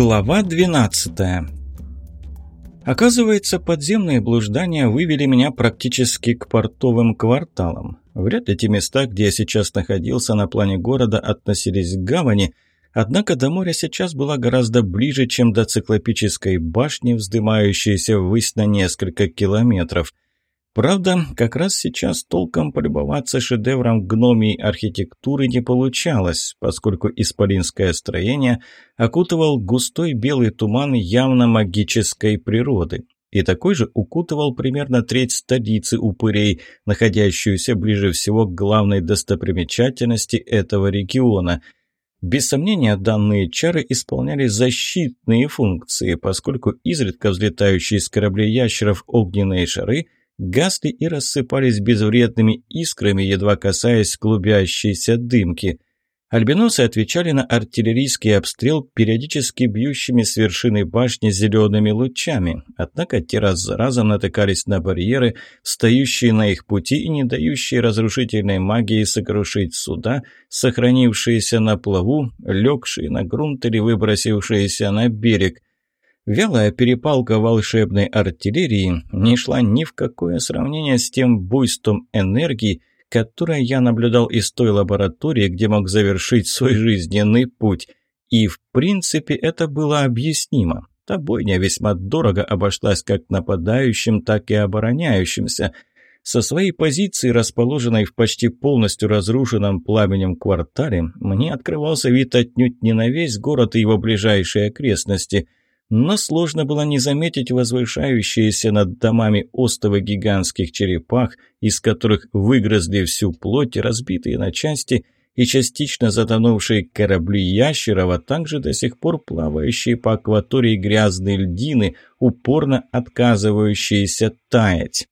Глава 12 Оказывается, подземные блуждания вывели меня практически к портовым кварталам. Вряд ли те места, где я сейчас находился на плане города, относились к гавани, однако до моря сейчас была гораздо ближе, чем до циклопической башни, вздымающейся ввысь на несколько километров – Правда, как раз сейчас толком полюбоваться шедевром гномий архитектуры не получалось, поскольку исполинское строение окутывал густой белый туман явно магической природы. И такой же укутывал примерно треть столицы упырей, находящуюся ближе всего к главной достопримечательности этого региона – без сомнения, данные чары исполняли защитные функции, поскольку изредка взлетающие с кораблей ящеров огненные шары гасли и рассыпались безвредными искрами, едва касаясь клубящейся дымки. Альбиносы отвечали на артиллерийский обстрел периодически бьющими с вершины башни зелеными лучами, однако те раз за разом натыкались на барьеры, стоящие на их пути и не дающие разрушительной магии сокрушить суда, сохранившиеся на плаву, легшие на грунт или выбросившиеся на берег – Вялая перепалка волшебной артиллерии не шла ни в какое сравнение с тем буйством энергии, которое я наблюдал из той лаборатории, где мог завершить свой жизненный путь. И, в принципе, это было объяснимо. Та бойня весьма дорого обошлась как нападающим, так и обороняющимся. Со своей позиции, расположенной в почти полностью разрушенном пламенем квартале, мне открывался вид отнюдь не на весь город и его ближайшие окрестности – но сложно было не заметить возвышающиеся над домами остовы гигантских черепах, из которых выгрызли всю плоть, разбитые на части и частично затонувшие корабли ящеров, а также до сих пор плавающие по акватории грязные льдины, упорно отказывающиеся таять.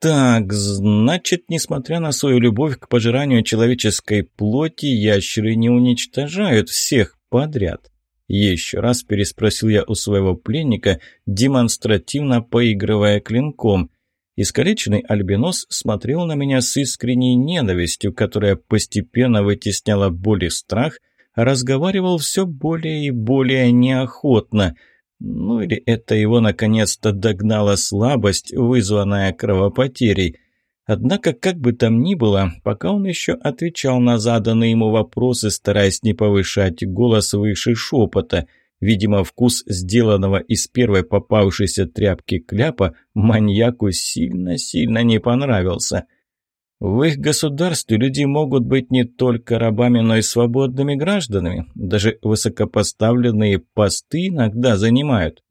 Так, значит, несмотря на свою любовь к пожиранию человеческой плоти, ящеры не уничтожают всех подряд. Еще раз переспросил я у своего пленника, демонстративно поигрывая клинком. Искалеченный альбинос смотрел на меня с искренней ненавистью, которая постепенно вытесняла боль и страх, а разговаривал все более и более неохотно. Ну или это его наконец-то догнала слабость, вызванная кровопотерей. Однако, как бы там ни было, пока он еще отвечал на заданные ему вопросы, стараясь не повышать голос выше шепота, видимо, вкус сделанного из первой попавшейся тряпки кляпа маньяку сильно-сильно не понравился. В их государстве люди могут быть не только рабами, но и свободными гражданами. Даже высокопоставленные посты иногда занимают.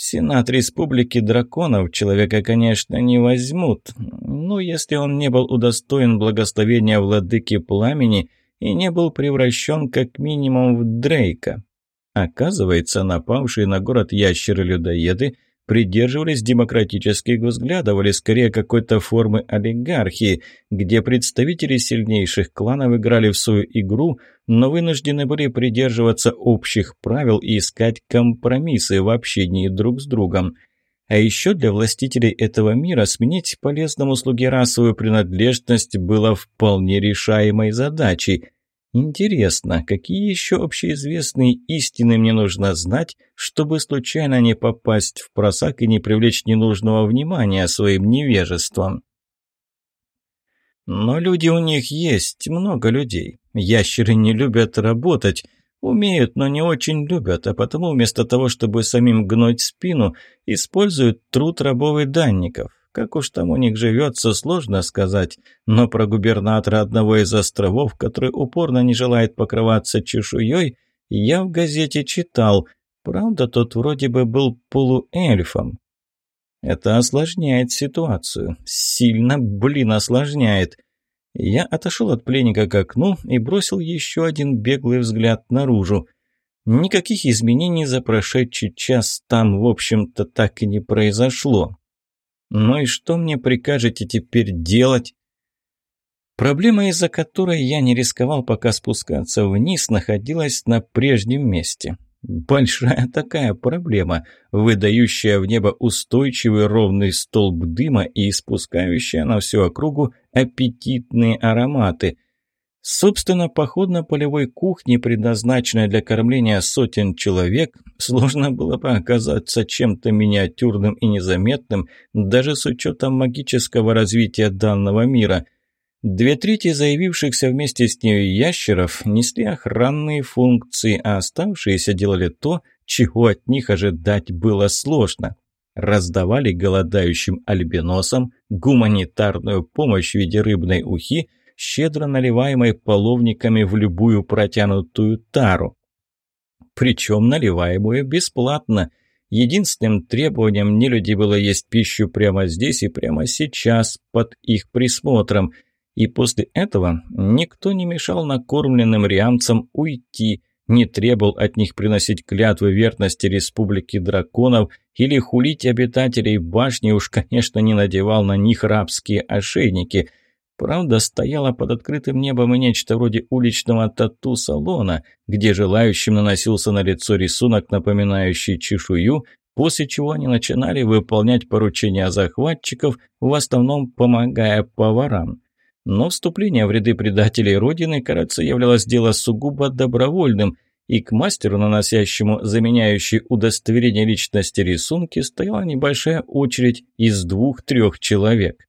В Сенат Республики Драконов человека, конечно, не возьмут, но если он не был удостоен благословения владыки пламени и не был превращен как минимум в Дрейка. Оказывается, напавшие на город ящеры-людоеды – придерживались демократических взглядов или скорее какой-то формы олигархии, где представители сильнейших кланов играли в свою игру, но вынуждены были придерживаться общих правил и искать компромиссы в общении друг с другом. А еще для властителей этого мира сменить полезному слуге расовую принадлежность было вполне решаемой задачей – Интересно, какие еще общеизвестные истины мне нужно знать, чтобы случайно не попасть в просак и не привлечь ненужного внимания своим невежеством? Но люди у них есть, много людей. Ящеры не любят работать, умеют, но не очень любят, а потому вместо того, чтобы самим гнуть спину, используют труд рабов и данников. Как уж там у них живется, сложно сказать, но про губернатора одного из островов, который упорно не желает покрываться чешуей, я в газете читал. Правда, тот вроде бы был полуэльфом. Это осложняет ситуацию. Сильно, блин, осложняет. Я отошел от пленника к окну и бросил еще один беглый взгляд наружу. Никаких изменений за прошедший час там, в общем-то, так и не произошло. Ну и что мне прикажете теперь делать? Проблема, из-за которой я не рисковал пока спускаться вниз, находилась на прежнем месте. Большая такая проблема, выдающая в небо устойчивый ровный столб дыма и испускающая на всю округу аппетитные ароматы. Собственно, поход на полевой кухне, предназначенной для кормления сотен человек, сложно было бы оказаться чем-то миниатюрным и незаметным, даже с учетом магического развития данного мира. Две трети заявившихся вместе с нею ящеров несли охранные функции, а оставшиеся делали то, чего от них ожидать было сложно. Раздавали голодающим альбиносам гуманитарную помощь в виде рыбной ухи, щедро наливаемой половниками в любую протянутую тару. Причем наливаемую бесплатно. Единственным требованием нелюдей было есть пищу прямо здесь и прямо сейчас, под их присмотром. И после этого никто не мешал накормленным риамцам уйти, не требовал от них приносить клятвы верности Республики Драконов или хулить обитателей башни, уж, конечно, не надевал на них рабские ошейники – Правда, стояла под открытым небом и нечто вроде уличного тату-салона, где желающим наносился на лицо рисунок, напоминающий чешую, после чего они начинали выполнять поручения захватчиков, в основном помогая поварам. Но вступление в ряды предателей Родины, кажется, являлось дело сугубо добровольным, и к мастеру, наносящему заменяющий удостоверение личности рисунки, стояла небольшая очередь из двух-трех человек.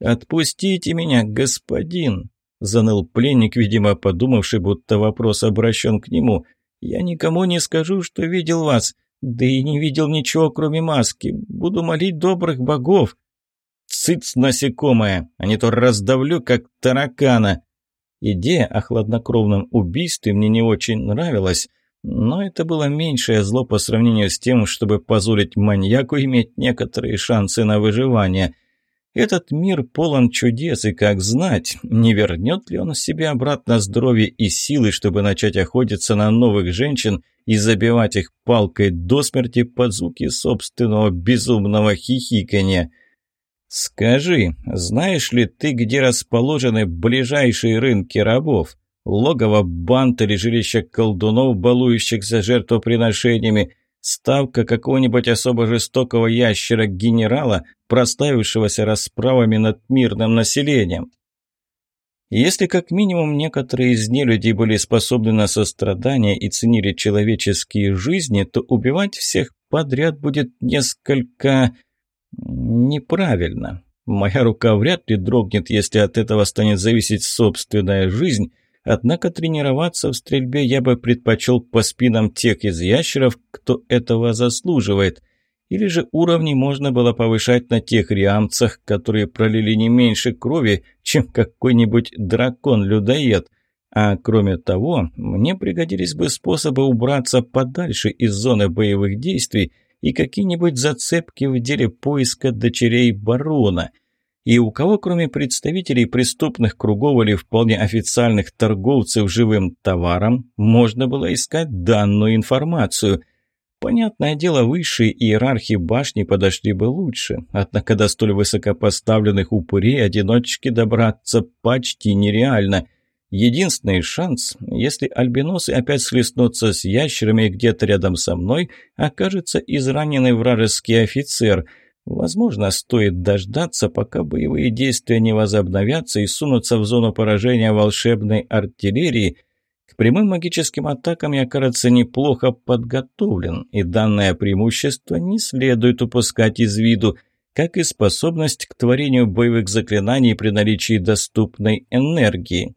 «Отпустите меня, господин!» – заныл пленник, видимо, подумавший, будто вопрос обращен к нему. «Я никому не скажу, что видел вас, да и не видел ничего, кроме маски. Буду молить добрых богов!» «Цыц, насекомое, а не то раздавлю, как таракана!» Идея о хладнокровном убийстве мне не очень нравилась, но это было меньшее зло по сравнению с тем, чтобы позволить маньяку иметь некоторые шансы на выживание – этот мир полон чудес, и как знать, не вернет ли он себе обратно здоровье и силы, чтобы начать охотиться на новых женщин и забивать их палкой до смерти под звуки собственного безумного хихикания. «Скажи, знаешь ли ты, где расположены ближайшие рынки рабов? Логово банд или жилище колдунов, балующихся жертвоприношениями?» Ставка какого-нибудь особо жестокого ящера-генерала, проставившегося расправами над мирным населением. Если как минимум некоторые из нелюдей были способны на сострадание и ценили человеческие жизни, то убивать всех подряд будет несколько... неправильно. Моя рука вряд ли дрогнет, если от этого станет зависеть собственная жизнь, Однако тренироваться в стрельбе я бы предпочел по спинам тех из ящеров, кто этого заслуживает. Или же уровни можно было повышать на тех риамцах, которые пролили не меньше крови, чем какой-нибудь дракон-людоед. А кроме того, мне пригодились бы способы убраться подальше из зоны боевых действий и какие-нибудь зацепки в деле поиска дочерей барона – и у кого, кроме представителей преступных кругов или вполне официальных торговцев живым товаром, можно было искать данную информацию. Понятное дело, высшие иерархи башни подошли бы лучше, однако до столь высокопоставленных упырей одиночки добраться почти нереально. Единственный шанс, если альбиносы опять слеснутся с ящерами где-то рядом со мной, окажется израненный вражеский офицер – Возможно, стоит дождаться, пока боевые действия не возобновятся и сунутся в зону поражения волшебной артиллерии. К прямым магическим атакам я, кажется, неплохо подготовлен, и данное преимущество не следует упускать из виду, как и способность к творению боевых заклинаний при наличии доступной энергии.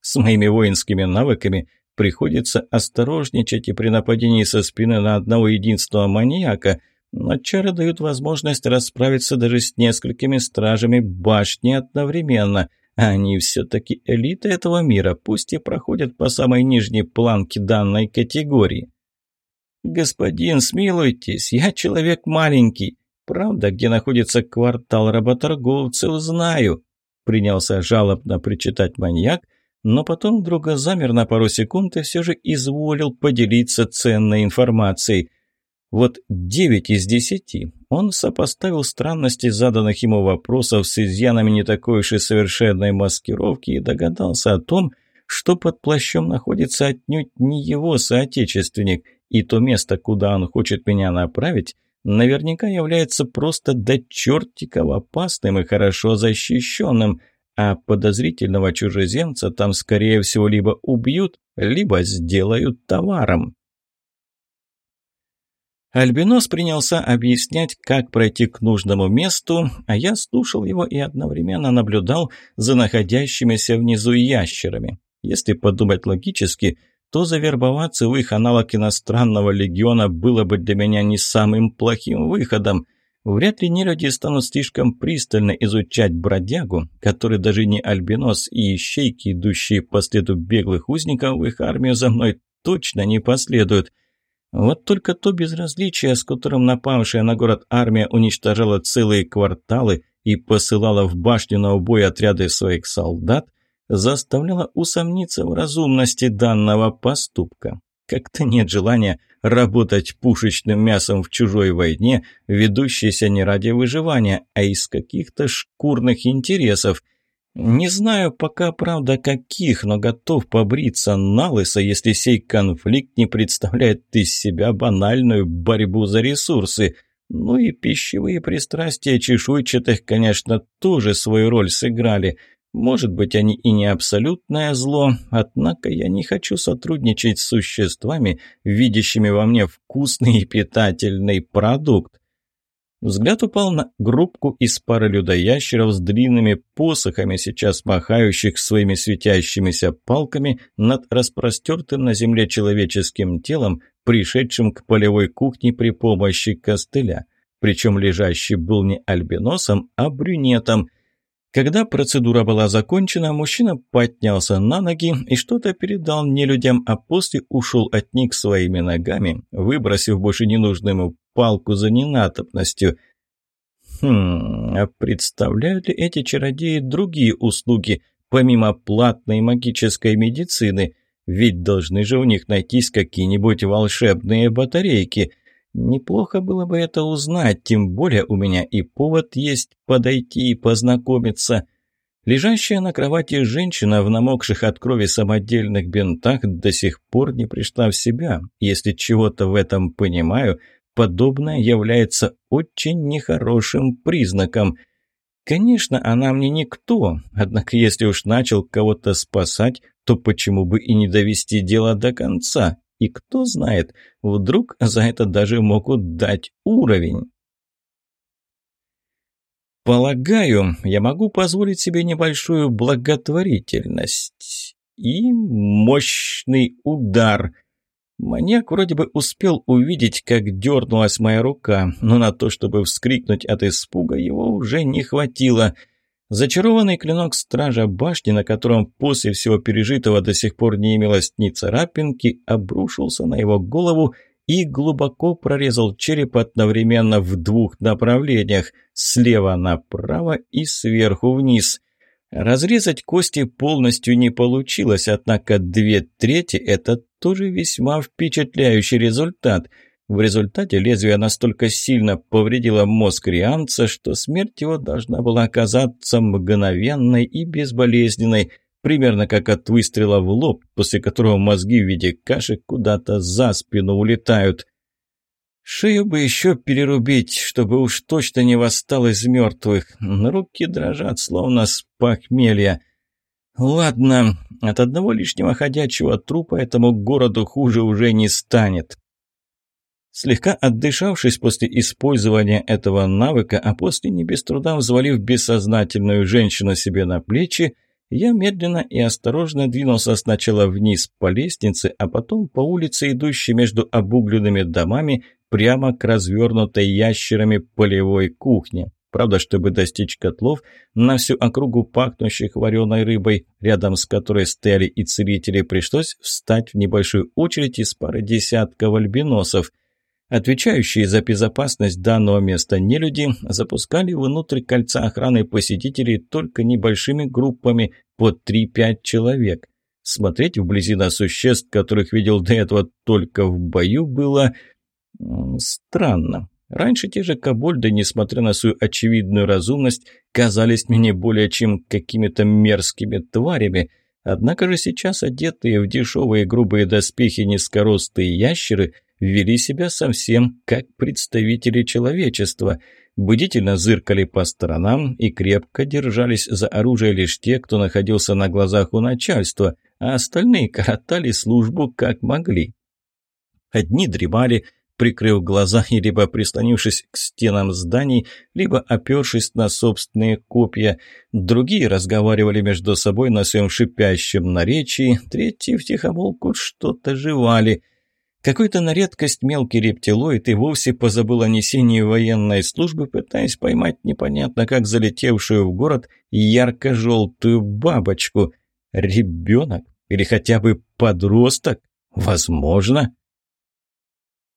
С моими воинскими навыками приходится осторожничать и при нападении со спины на одного единственного маньяка – но чары дают возможность расправиться даже с несколькими стражами башни одновременно. Они все-таки элита этого мира, пусть и проходят по самой нижней планке данной категории. «Господин, смилуйтесь, я человек маленький. Правда, где находится квартал работорговцев, знаю», — принялся жалобно причитать маньяк, но потом вдруг замер на пару секунд и все же изволил поделиться ценной информацией — вот 9 из 10 он сопоставил странности заданных ему вопросов с изъянами не такой уж и совершенной маскировки и догадался о том, что под плащом находится отнюдь не его соотечественник, и то место, куда он хочет меня направить, наверняка является просто до чертиков опасным и хорошо защищенным, а подозрительного чужеземца там, скорее всего, либо убьют, либо сделают товаром. Альбинос принялся объяснять, как пройти к нужному месту, а я слушал его и одновременно наблюдал за находящимися внизу ящерами. Если подумать логически, то завербоваться в их аналог иностранного легиона было бы для меня не самым плохим выходом. Вряд ли нелюди станут слишком пристально изучать бродягу, который даже не альбинос и ищейки, идущие по следу беглых узников в их армию за мной, точно не последуют. Вот только то безразличие, с которым напавшая на город армия уничтожала целые кварталы и посылала в башню на убой отряды своих солдат – заставляло усомниться в разумности данного поступка. Как-то нет желания работать пушечным мясом в чужой войне, ведущейся не ради выживания, а из каких-то шкурных интересов. Не знаю пока, правда, каких, но готов побриться на лысо, если сей конфликт не представляет из себя банальную борьбу за ресурсы. Ну и пищевые пристрастия чешуйчатых, конечно, тоже свою роль сыграли – может быть, они и не абсолютное зло, однако я не хочу сотрудничать с существами, видящими во мне вкусный и питательный продукт. Взгляд упал на группку из пары людоящеров с длинными посохами, сейчас махающих своими светящимися палками над распростертым на земле человеческим телом, пришедшим к полевой кухне при помощи костыля. Причем лежащий был не альбиносом, а брюнетом – когда процедура была закончена, мужчина поднялся на ноги и что-то передал нелюдям, а после ушел от них своими ногами, выбросив больше ненужную ему палку за ненадобностью. Хм, а представляют ли эти чародеи другие услуги, помимо платной магической медицины? Ведь должны же у них найтись какие-нибудь волшебные батарейки – Неплохо было бы это узнать, тем более у меня и повод есть подойти и познакомиться. Лежащая на кровати женщина в намокших от крови самодельных бинтах до сих пор не пришла в себя. Если чего-то в этом понимаю, подобное является очень нехорошим признаком. Конечно, она мне никто, однако если уж начал кого-то спасать, то почему бы и не довести дело до конца? И кто знает, вдруг за это даже могут дать уровень. Полагаю, я могу позволить себе небольшую благотворительность и мощный удар. Маньяк вроде бы успел увидеть, как дернулась моя рука, но на то, чтобы вскрикнуть от испуга, его уже не хватило – Зачарованный клинок стража башни, на котором после всего пережитого до сих пор не имелось ни царапинки, обрушился на его голову и глубоко прорезал череп одновременно в двух направлениях – слева направо и сверху вниз. Разрезать кости полностью не получилось, однако две трети – это тоже весьма впечатляющий результат – в результате лезвие настолько сильно повредило мозг Рианца, что смерть его должна была оказаться мгновенной и безболезненной, примерно как от выстрела в лоб, после которого мозги в виде каши куда-то за спину улетают. Шею бы еще перерубить, чтобы уж точно не восстал из мертвых. Руки дрожат, словно с похмелья. Ладно, от одного лишнего ходячего трупа этому городу хуже уже не станет. Слегка отдышавшись после использования этого навыка, а после не без труда взвалив бессознательную женщину себе на плечи, я медленно и осторожно двинулся сначала вниз по лестнице, а потом по улице, идущей между обугленными домами, прямо к развернутой ящерами полевой кухне. Правда, чтобы достичь котлов, на всю округу пахнущих вареной рыбой, рядом с которой стояли и целители, пришлось встать в небольшую очередь из пары десятков альбиносов. Отвечающие за безопасность данного места нелюди запускали внутрь кольца охраны посетителей только небольшими группами по 3-5 человек. Смотреть вблизи на существ, которых видел до этого только в бою, было странно. Раньше те же кобольды, несмотря на свою очевидную разумность, казались мне более чем какими-то мерзкими тварями. Однако же сейчас одетые в дешевые грубые доспехи низкорослые ящеры – вели себя совсем как представители человечества. бдительно зыркали по сторонам и крепко держались за оружие лишь те, кто находился на глазах у начальства, а остальные коротали службу как могли. Одни дремали, прикрыв глаза и либо прислонившись к стенам зданий, либо опершись на собственные копья. Другие разговаривали между собой на своем шипящем наречии, третьи втихомолку что-то жевали. Какой-то на редкость мелкий рептилоид и вовсе позабыл о несении военной службы, пытаясь поймать непонятно как залетевшую в город ярко-желтую бабочку. Ребенок? Или хотя бы подросток? Возможно.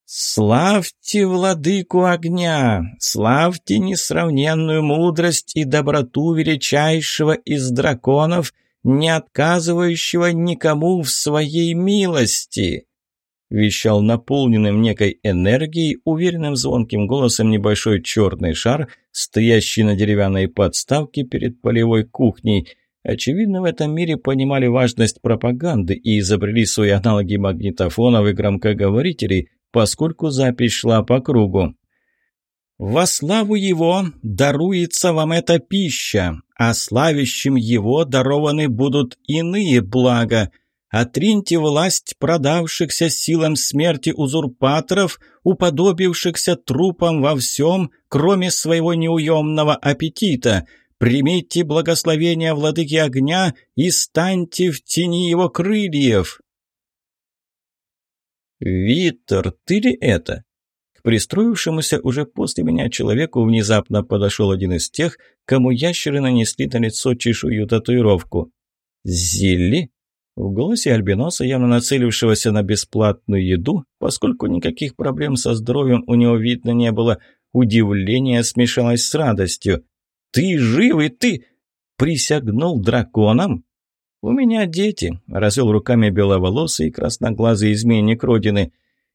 «Славьте владыку огня! Славьте несравненную мудрость и доброту величайшего из драконов, не отказывающего никому в своей милости!» Вещал наполненным некой энергией, уверенным звонким голосом небольшой черный шар, стоящий на деревянной подставке перед полевой кухней – Очевидно, в этом мире понимали важность пропаганды и изобрели свои аналоги магнитофонов и громкоговорителей, поскольку запись шла по кругу. «Во славу его даруется вам эта пища, а славящим его дарованы будут иные блага. Отриньте власть продавшихся силам смерти узурпаторов, уподобившихся трупам во всем, кроме своего неуемного аппетита. Примите благословение владыки огня и станьте в тени его крыльев». «Витер, ты ли это?» К пристроившемуся уже после меня человеку внезапно подошел один из тех, кому ящеры нанесли на лицо чешую татуировку. «Зилли?» В голосе альбиноса, явно нацелившегося на бесплатную еду, поскольку никаких проблем со здоровьем у него видно не было, удивление смешалось с радостью. «Ты живый, ты...» «Присягнул драконом?» «У меня дети», – развел руками беловолосый и красноглазый изменник Родины.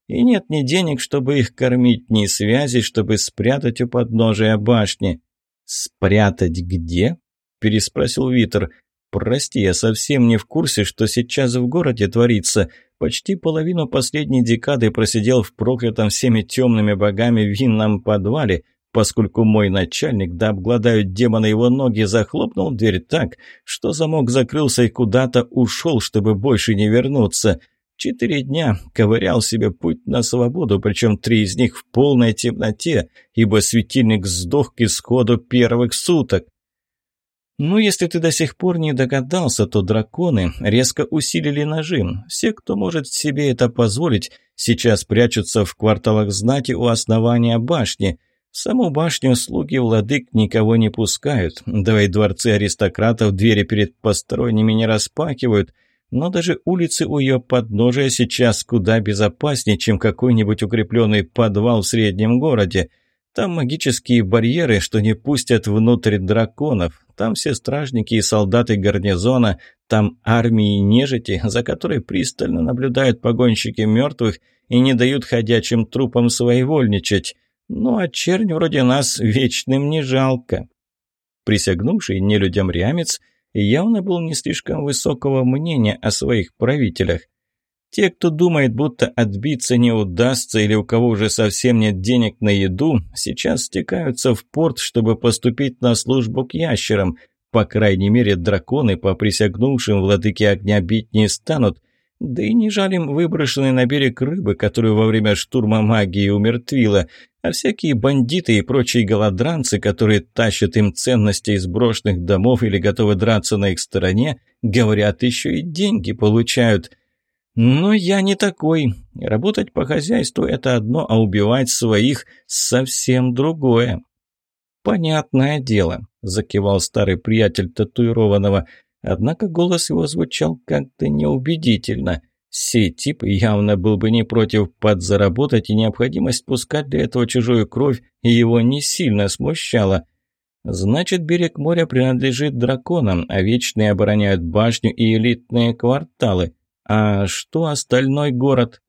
«И нет ни денег, чтобы их кормить, ни связи, чтобы спрятать у подножия башни». «Спрятать где?» – переспросил Витер. «Прости, я совсем не в курсе, что сейчас в городе творится. Почти половину последней декады просидел в проклятом всеми темными богами винном подвале, поскольку мой начальник, да обгладают демона его ноги, захлопнул дверь так, что замок закрылся и куда-то ушел, чтобы больше не вернуться. Четыре дня ковырял себе путь на свободу, причем три из них в полной темноте, ибо светильник сдох к исходу первых суток. Ну, если ты до сих пор не догадался, то драконы резко усилили нажим. Все, кто может себе это позволить, сейчас прячутся в кварталах знати у основания башни – в саму башню слуги владык никого не пускают, да и дворцы аристократов двери перед посторонними не распахивают, но даже улицы у ее подножия сейчас куда безопаснее, чем какой-нибудь укрепленный подвал в среднем городе. Там магические барьеры, что не пустят внутрь драконов. Там все стражники и солдаты гарнизона. Там армии нежити, за которой пристально наблюдают погонщики мертвых и не дают ходячим трупам своевольничать. Ну, а чернь вроде нас вечным не жалко. Присягнувший нелюдям рямец явно был не слишком высокого мнения о своих правителях. Те, кто думает, будто отбиться не удастся или у кого уже совсем нет денег на еду, сейчас стекаются в порт, чтобы поступить на службу к ящерам. По крайней мере, драконы по присягнувшим владыке огня бить не станут, да и не жалим выброшенной на берег рыбы, которую во время штурма магии умертвила, а всякие бандиты и прочие голодранцы, которые тащат им ценности из брошенных домов или готовы драться на их стороне, говорят, еще и деньги получают. Но я не такой. Работать по хозяйству – это одно, а убивать своих – совсем другое. «Понятное дело», – закивал старый приятель татуированного – Однако голос его звучал как-то неубедительно. Сей тип явно был бы не против подзаработать, и необходимость пускать для этого чужую кровь его не сильно смущала. Значит, берег моря принадлежит драконам, а вечные обороняют башню и элитные кварталы. А что остальной город?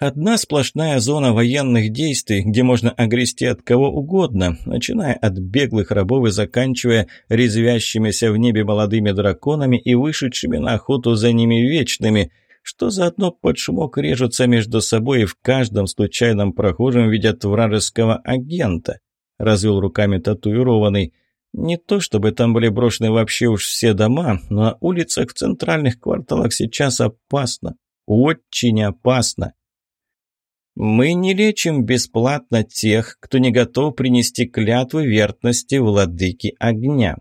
Одна сплошная зона военных действий, где можно огрести от кого угодно, начиная от беглых рабов и заканчивая резвящимися в небе молодыми драконами и вышедшими на охоту за ними вечными. что заодно под шумок режутся между собой и в каждом случайном прохожем видят вражеского агента. Развел руками татуированный. Не то чтобы там были брошены вообще уж все дома, но на улицах в центральных кварталах сейчас опасно. Очень опасно. Мы не лечим бесплатно тех, кто не готов принести клятвы верности владыки огня,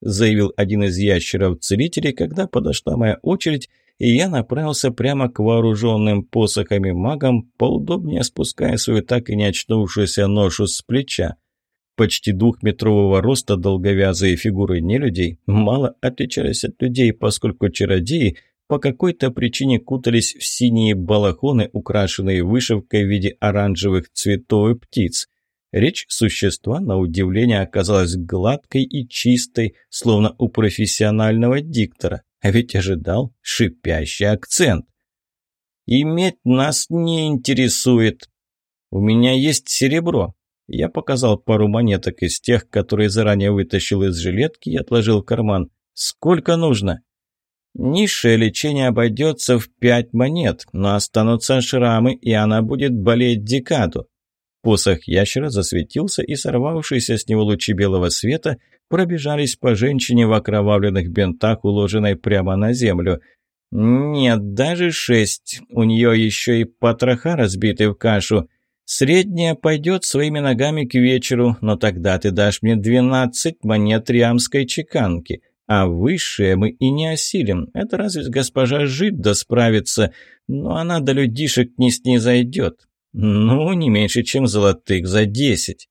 заявил один из ящеров-целителей, когда подошла моя очередь, и я направился прямо к вооруженным посохами магам, поудобнее спуская свою так и не очнувшуюся ношу с плеча. Почти двухметрового роста долговязые фигуры нелюдей мало отличались от людей, поскольку чародеи по какой-то причине кутались в синие балахоны, украшенные вышивкой в виде оранжевых цветов и птиц. Речь существа, на удивление, оказалась гладкой и чистой, словно у профессионального диктора, а ведь ожидал шипящий акцент. «Иметь нас не интересует. У меня есть серебро», я показал пару монеток из тех, которые заранее вытащил из жилетки и отложил в карман. «Сколько нужно?» «Низшее лечение обойдется в пять монет, но останутся шрамы, и она будет болеть декаду». Посох ящера засветился, и сорвавшиеся с него лучи белого света пробежались по женщине в окровавленных бинтах, уложенной прямо на землю. «Нет, даже шесть. У нее еще и потроха разбиты в кашу. Средняя пойдет своими ногами к вечеру, но тогда ты дашь мне двенадцать монет риамской чеканки, а высшее мы и не осилим. Это разве госпожа Жидда справится, но она до людишек не снизойдет. Ну, не меньше, чем золотых за десять.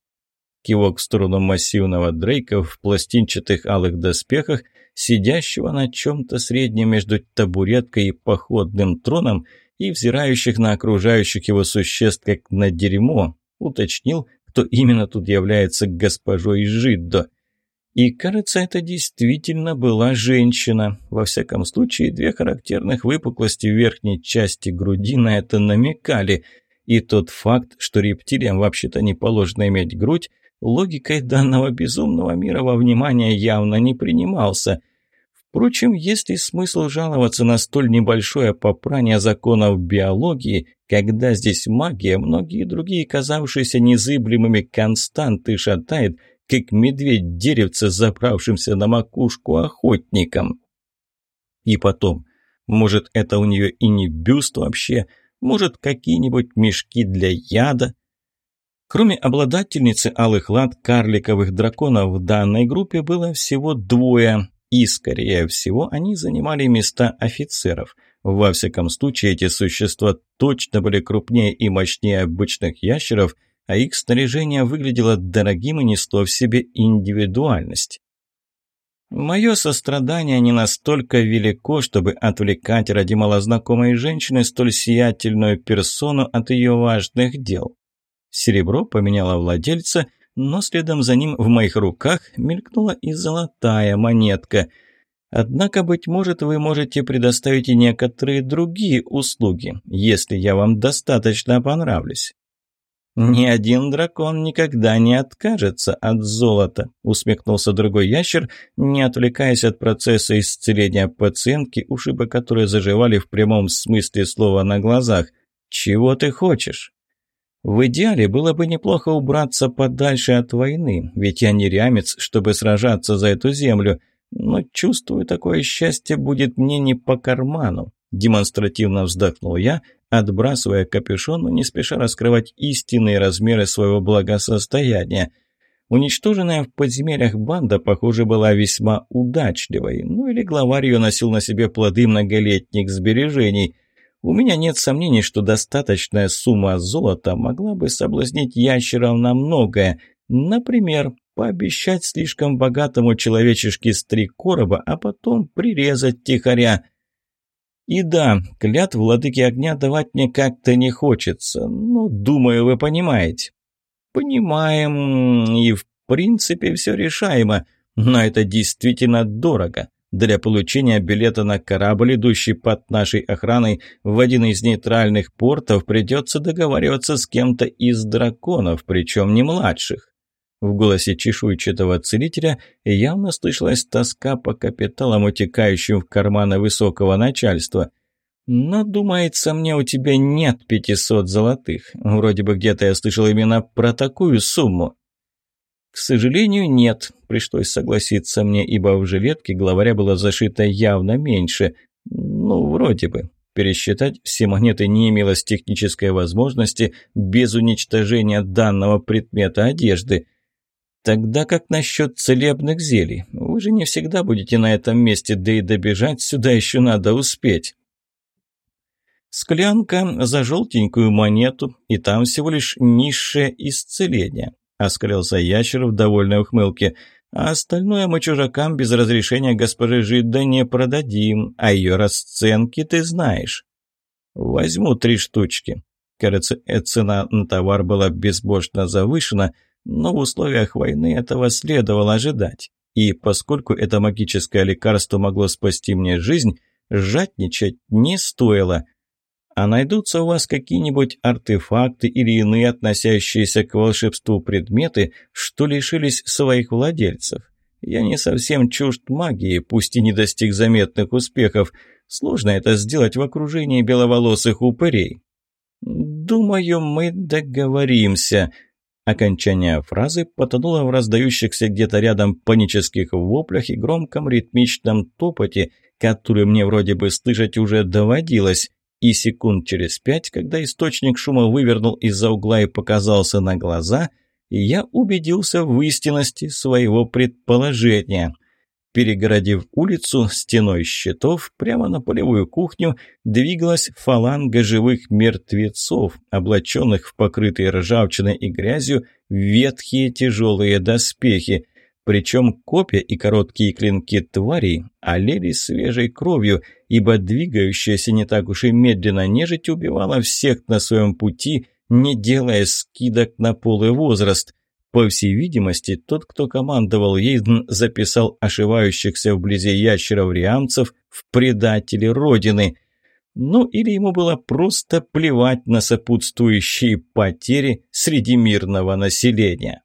Кивок в сторону массивного Дрейка в пластинчатых алых доспехах, сидящего на чем-то среднем между табуреткой и походным троном – и взирающих на окружающих его существ как на дерьмо, уточнил, кто именно тут является госпожой Жиддо. И, кажется, это действительно была женщина. Во всяком случае, две характерных выпуклости в верхней части груди на это намекали. И тот факт, что рептилиям вообще-то не положено иметь грудь, логикой данного безумного мира во внимание явно не принимался – Впрочем, есть ли смысл жаловаться на столь небольшое попрание законов биологии, когда здесь магия, многие другие, казавшиеся незыблемыми константы, шатает, как медведь деревце, забравшимся на макушку охотником? И потом, может, это у нее и не бюст вообще, может, какие-нибудь мешки для яда? Кроме обладательницы алых лад карликовых драконов в данной группе было всего двое, и, скорее всего, они занимали места офицеров. Во всяком случае, эти существа точно были крупнее и мощнее обычных ящеров, а их снаряжение выглядело дорогим и несло в себе индивидуальность. Мое сострадание не настолько велико, чтобы отвлекать ради малознакомой женщины столь сиятельную персону от ее важных дел. Серебро поменяло владельца – но следом за ним в моих руках мелькнула и золотая монетка. Однако, быть может, вы можете предоставить и некоторые другие услуги, если я вам достаточно понравлюсь. «Ни один дракон никогда не откажется от золота», – усмехнулся другой ящер, не отвлекаясь от процесса исцеления пациентки, ушибы которой заживали в прямом смысле слова на глазах. «Чего ты хочешь?» В идеале было бы неплохо убраться подальше от войны, ведь я не рямец, чтобы сражаться за эту землю, но чувствую, такое счастье будет мне не по карману. Демонстративно вздохнул я, отбрасывая капюшон, но не спеша раскрывать истинные размеры своего благосостояния. Уничтоженная в подземельях банда, похоже, была весьма удачливой, ну или главарь ее носил на себе плоды многолетних сбережений – у меня нет сомнений, что достаточная сумма золота могла бы соблазнить ящеров на многое. Например, пообещать слишком богатому человечешке три короба, а потом прирезать тихоря. И да, клят владыки огня давать мне как-то не хочется. Ну, думаю, вы понимаете. Понимаем, и в принципе все решаемо, но это действительно дорого. Для получения билета на корабль, идущий под нашей охраной в один из нейтральных портов, придется договариваться с кем-то из драконов, причем не младших. В голосе чешуйчатого целителя явно слышалась тоска по капиталам, утекающим в карманы высокого начальства. Но, думается мне, у тебя нет пятисот золотых. Вроде бы где-то я слышал именно про такую сумму. К сожалению, нет. Пришлось согласиться мне, ибо в жилетке главаря было зашито явно меньше. Ну, вроде бы. Пересчитать все монеты не имелось технической возможности без уничтожения данного предмета одежды. Тогда как насчет целебных зелий? Вы же не всегда будете на этом месте, да и добежать сюда еще надо успеть. Склянка за желтенькую монету, и там всего лишь низшее исцеление. Оскалился ящер в довольной ухмылке. А остальное мы чужакам без разрешения госпожи Жида не продадим, а ее расценки ты знаешь. Возьму три штучки. Кажется, э, цена на товар была безбожно завышена, но в условиях войны этого следовало ожидать. И поскольку это магическое лекарство могло спасти мне жизнь, жадничать не стоило. А найдутся у вас какие-нибудь артефакты или иные относящиеся к волшебству предметы, что лишились своих владельцев? Я не совсем чужд магии, пусть и не достиг заметных успехов. Сложно это сделать в окружении беловолосых упырей. «Думаю, мы договоримся», Окончание фразы потонуло в раздающихся где-то рядом панических воплях и громком ритмичном топоте, который мне вроде бы слышать уже доводилось и секунд через пять, когда источник шума вывернул из-за угла и показался на глаза, я убедился в истинности своего предположения. Перегородив улицу стеной щитов, прямо на полевую кухню двигалась фаланга живых мертвецов, облаченных в покрытые ржавчиной и грязью ветхие тяжелые доспехи – причем копья и короткие клинки тварей олели свежей кровью, ибо двигающаяся не так уж и медленно нежить убивала всех на своем пути, не делая скидок на пол и возраст. По всей видимости, тот, кто командовал Ейден, записал ошивающихся вблизи ящеров-риамцев в предатели Родины. Ну или ему было просто плевать на сопутствующие потери среди мирного населения.